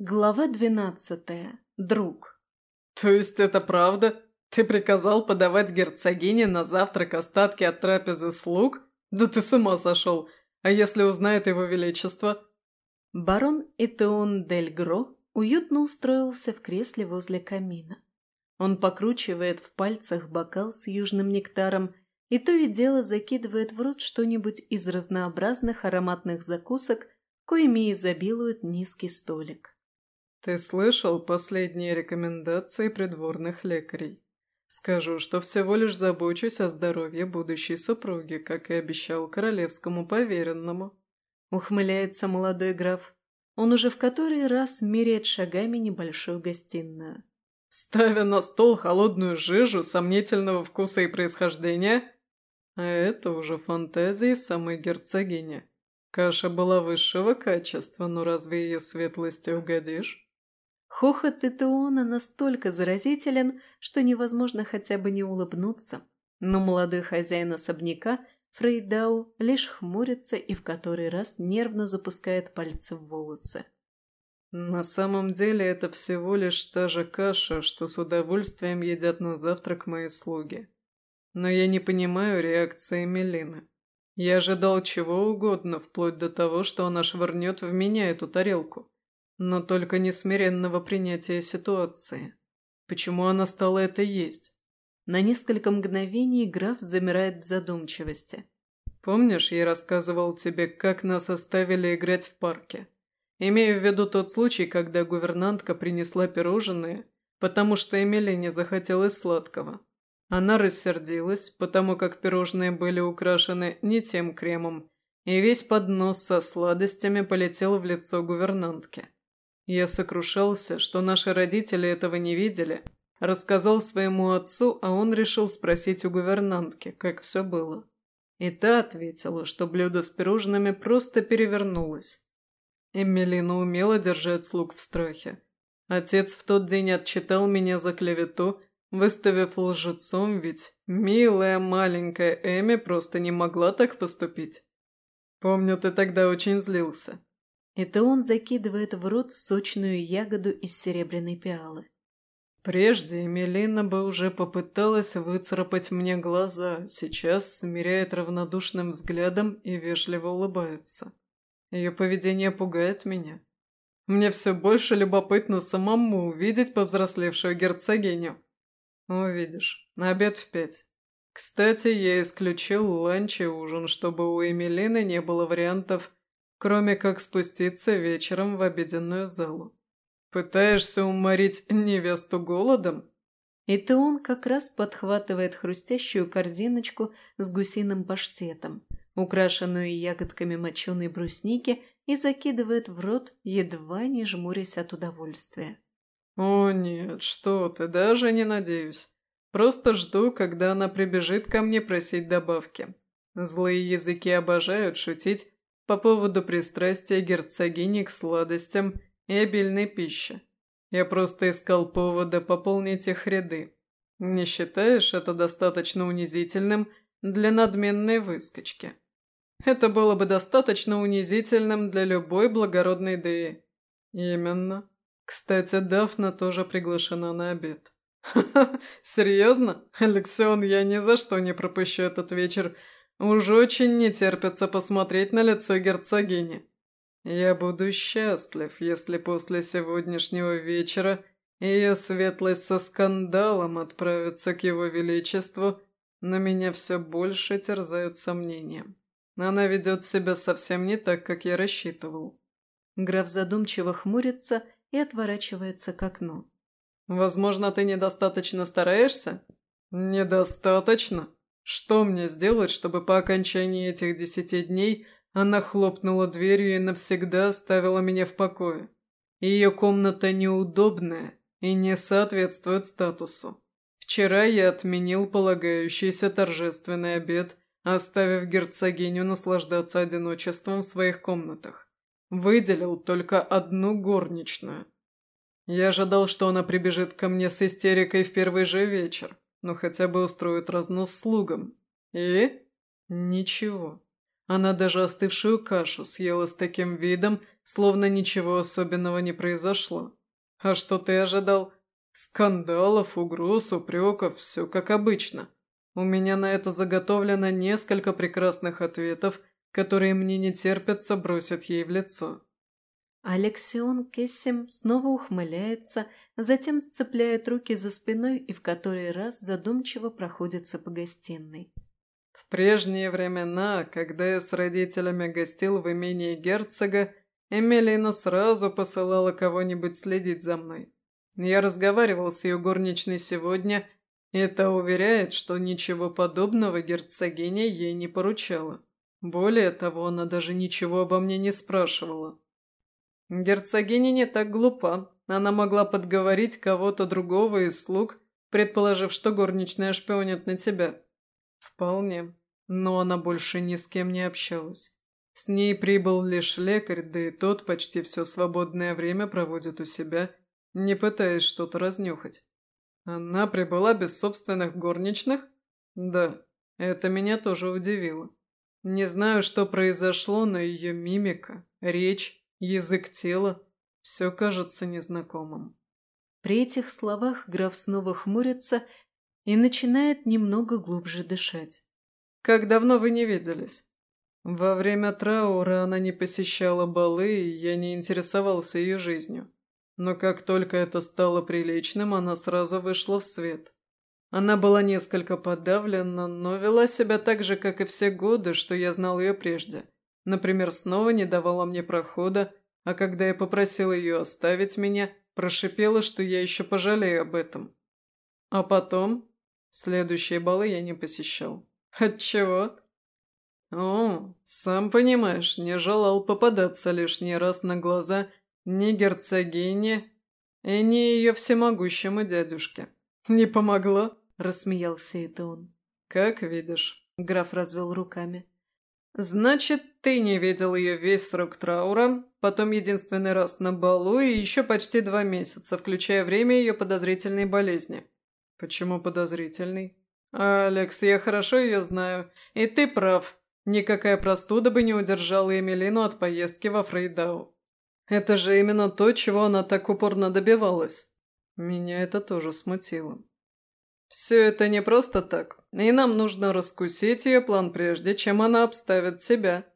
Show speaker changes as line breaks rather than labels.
Глава двенадцатая. Друг.
«То есть это правда? Ты приказал подавать герцогине на завтрак остатки от трапезы слуг? Да ты с ума сошел! А если узнает его величество?»
Барон Этеон Дель Гро уютно устроился в кресле возле камина. Он покручивает в пальцах бокал с южным нектаром и то и дело закидывает в рот что-нибудь из разнообразных ароматных закусок, коими изобилует низкий столик.
«Ты слышал последние рекомендации придворных лекарей? Скажу, что всего лишь забочусь о здоровье будущей супруги, как и обещал королевскому поверенному».
Ухмыляется молодой граф. Он уже в который раз меряет шагами небольшую гостиную.
«Ставя на стол холодную жижу сомнительного вкуса и происхождения?» А это уже фантазии самой герцогини. Каша была высшего качества, но разве ее светлости угодишь?
Хохот Тетеона настолько заразителен, что невозможно хотя бы не улыбнуться. Но молодой хозяин особняка, Фрейдау, лишь хмурится и в который раз нервно запускает пальцы в волосы.
«На самом деле это всего лишь та же каша, что с удовольствием едят на завтрак мои слуги. Но я не понимаю реакции Мелины. Я ожидал чего угодно, вплоть до того, что она швырнет в меня эту тарелку но только несмиренного принятия ситуации. Почему она стала это есть?
На несколько мгновений граф замирает в задумчивости.
«Помнишь, я рассказывал тебе, как нас оставили играть в парке? Имею в виду тот случай, когда гувернантка принесла пирожные, потому что Эмили не захотелось сладкого. Она рассердилась, потому как пирожные были украшены не тем кремом, и весь поднос со сладостями полетел в лицо гувернантки. Я сокрушался, что наши родители этого не видели, рассказал своему отцу, а он решил спросить у гувернантки, как все было. И та ответила, что блюдо с пирожными просто перевернулось. Эмилина умела держать слуг в страхе. Отец в тот день отчитал меня за клевету, выставив лжецом, ведь милая маленькая Эми просто не могла так поступить. Помню, ты тогда очень злился.
Это он закидывает в рот сочную ягоду из серебряной пиалы.
Прежде Мелина бы уже попыталась выцарапать мне глаза, сейчас смиряет равнодушным взглядом и вежливо улыбается. Ее поведение пугает меня. Мне все больше любопытно самому увидеть повзрослевшую герцогиню. Увидишь. Обед в пять. Кстати, я исключил ланч и ужин, чтобы у Эмилины не было вариантов кроме как спуститься вечером в обеденную залу. Пытаешься уморить невесту голодом?
Это он как раз подхватывает хрустящую корзиночку с гусиным паштетом, украшенную ягодками моченой брусники, и закидывает в рот, едва не жмурясь от удовольствия.
«О нет, что ты, даже не надеюсь. Просто жду, когда она прибежит ко мне просить добавки. Злые языки обожают шутить по поводу пристрастия герцогини к сладостям и обильной пище. Я просто искал повода пополнить их ряды. Не считаешь это достаточно унизительным для надменной выскочки? Это было бы достаточно унизительным для любой благородной Деи. Именно. Кстати, Дафна тоже приглашена на обед. Ха-ха, серьезно? Алексеон, я ни за что не пропущу этот вечер Уж очень не терпится посмотреть на лицо герцогини. Я буду счастлив, если после сегодняшнего вечера ее светлость со скандалом отправится к его величеству, но меня все больше терзают сомнения. Она ведет себя совсем не так, как я рассчитывал.
Граф задумчиво хмурится и отворачивается к окну.
«Возможно, ты недостаточно стараешься?» «Недостаточно?» Что мне сделать, чтобы по окончании этих десяти дней она хлопнула дверью и навсегда оставила меня в покое? Ее комната неудобная и не соответствует статусу. Вчера я отменил полагающийся торжественный обед, оставив герцогиню наслаждаться одиночеством в своих комнатах. Выделил только одну горничную. Я ожидал, что она прибежит ко мне с истерикой в первый же вечер, но хотя бы устроит разнос слугам. И? Ничего. Она даже остывшую кашу съела с таким видом, словно ничего особенного не произошло. А что ты ожидал? Скандалов, угроз, упреков, все как обычно. У меня на это заготовлено несколько прекрасных ответов, которые мне не терпятся бросить ей в лицо.
Алексион Кессим снова ухмыляется, затем сцепляет руки за спиной и в который раз задумчиво проходится по гостиной.
В прежние времена, когда я с родителями гостил в имении герцога, Эмилина сразу посылала кого-нибудь следить за мной. Я разговаривал с ее горничной сегодня, и та уверяет, что ничего подобного герцогиня ей не поручала. Более того, она даже ничего обо мне не спрашивала. Герцогиня не так глупа. Она могла подговорить кого-то другого из слуг, предположив, что горничная шпионит на тебя. Вполне. Но она больше ни с кем не общалась. С ней прибыл лишь лекарь, да и тот почти все свободное время проводит у себя, не пытаясь что-то разнюхать. Она прибыла без собственных горничных? Да, это меня тоже удивило. Не знаю, что произошло, но ее мимика, речь язык тела – все кажется незнакомым.
При этих словах граф снова хмурится и начинает немного глубже дышать.
«Как давно вы не виделись?» «Во время траура она не посещала балы, и я не интересовался ее жизнью. Но как только это стало приличным, она сразу вышла в свет. Она была несколько подавлена, но вела себя так же, как и все годы, что я знал ее прежде. Например, снова не давала мне прохода, а когда я попросил ее оставить меня, прошипела, что я еще пожалею об этом. А потом... Следующие балы я не посещал. Отчего? О, сам понимаешь, не желал попадаться лишний раз на глаза ни герцогине и ни ее всемогущему дядюшке. Не помогло? Рассмеялся это он. Как видишь, граф развел руками. «Значит, ты не видел ее весь срок траура, потом единственный раз на балу и еще почти два месяца, включая время ее подозрительной болезни». «Почему подозрительный?» «Алекс, я хорошо ее знаю, и ты прав. Никакая простуда бы не удержала Эмилину от поездки во Фрейдау. Это же именно то, чего она так упорно добивалась». Меня это тоже смутило. Все это не просто так, и нам нужно раскусить ее план прежде, чем она обставит себя.